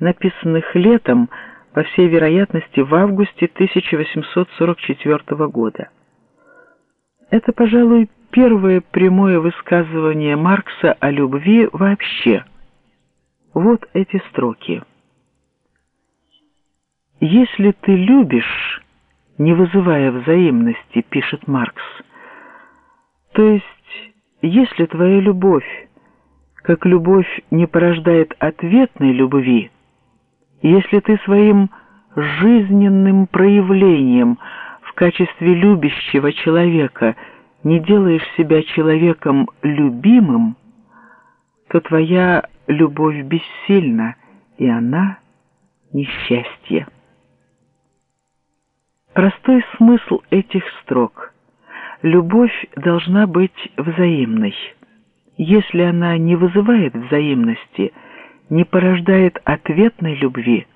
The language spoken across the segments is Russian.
написанных летом, по всей вероятности, в августе 1844 года. Это, пожалуй, первое прямое высказывание Маркса о любви вообще. Вот эти строки. «Если ты любишь, не вызывая взаимности, — пишет Маркс, — то есть, если твоя любовь, как любовь не порождает ответной любви, если ты своим жизненным проявлением в качестве любящего человека не делаешь себя человеком любимым, то твоя любовь бессильна, и она — несчастье. Простой смысл этих строк. Любовь должна быть взаимной. Если она не вызывает взаимности, не порождает ответной любви,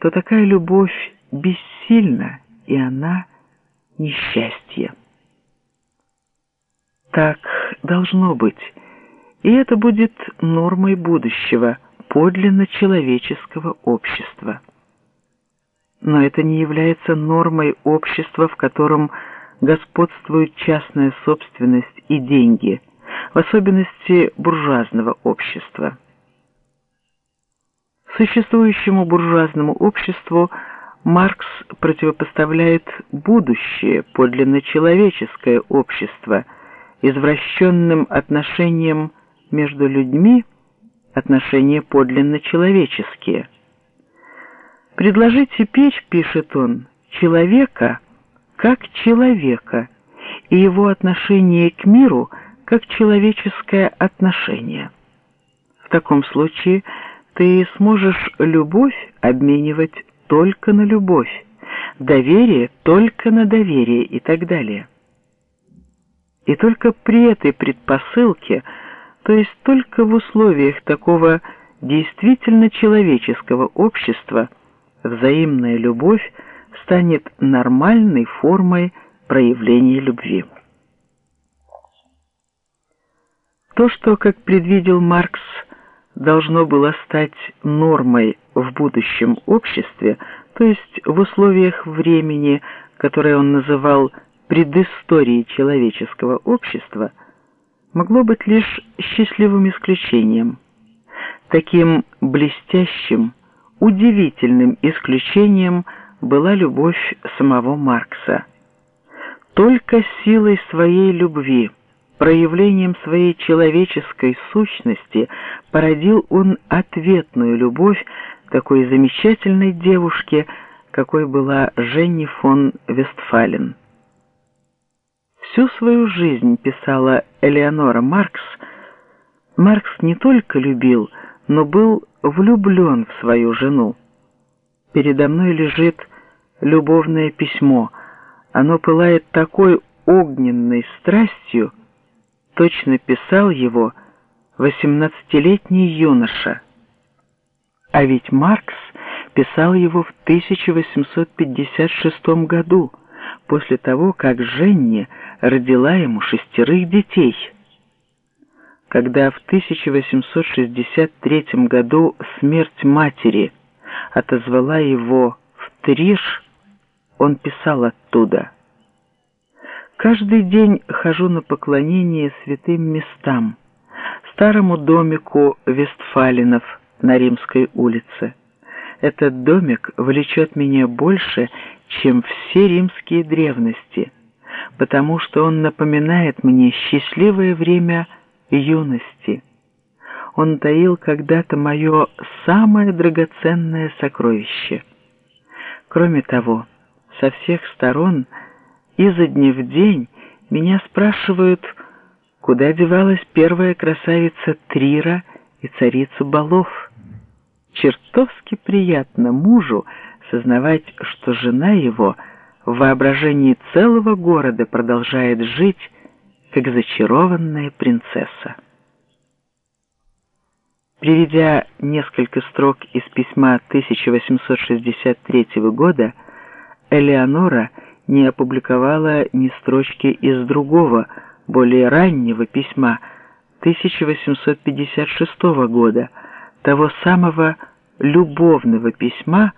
то такая любовь бессильна, и она несчастье. Так должно быть, и это будет нормой будущего, подлинно человеческого общества но это не является нормой общества, в котором господствует частная собственность и деньги, в особенности буржуазного общества. Существующему буржуазному обществу Маркс противопоставляет будущее, подлинно человеческое общество, извращенным отношением между людьми, отношения подлинно человеческие – Предложить теперь, пишет он, человека как человека и его отношение к миру как человеческое отношение. В таком случае ты сможешь любовь обменивать только на любовь, доверие только на доверие и так далее. И только при этой предпосылке, то есть только в условиях такого действительно человеческого общества – взаимная любовь станет нормальной формой проявления любви. То, что, как предвидел Маркс, должно было стать нормой в будущем обществе, то есть в условиях времени, которое он называл предысторией человеческого общества, могло быть лишь счастливым исключением. Таким блестящим, удивительным исключением была любовь самого Маркса. Только силой своей любви, проявлением своей человеческой сущности породил он ответную любовь такой замечательной девушке, какой была Женни фон Вестфален. Всю свою жизнь, писала Элеонора Маркс, Маркс не только любил, но был влюблен в свою жену. Передо мной лежит любовное письмо. Оно пылает такой огненной страстью, точно писал его восемнадцатилетний юноша. А ведь Маркс писал его в 1856 году, после того, как Женни родила ему шестерых детей – когда в 1863 году смерть матери отозвала его в Триш, он писал оттуда «Каждый день хожу на поклонение святым местам, старому домику Вестфалинов на Римской улице. Этот домик влечет меня больше, чем все римские древности, потому что он напоминает мне счастливое время юности. Он таил когда-то мое самое драгоценное сокровище. Кроме того, со всех сторон, изо дня в день, меня спрашивают, куда девалась первая красавица Трира и царица Балов. Чертовски приятно мужу сознавать, что жена его в воображении целого города продолжает жить, как зачарованная принцесса. Приведя несколько строк из письма 1863 года, Элеонора не опубликовала ни строчки из другого, более раннего письма 1856 года, того самого любовного письма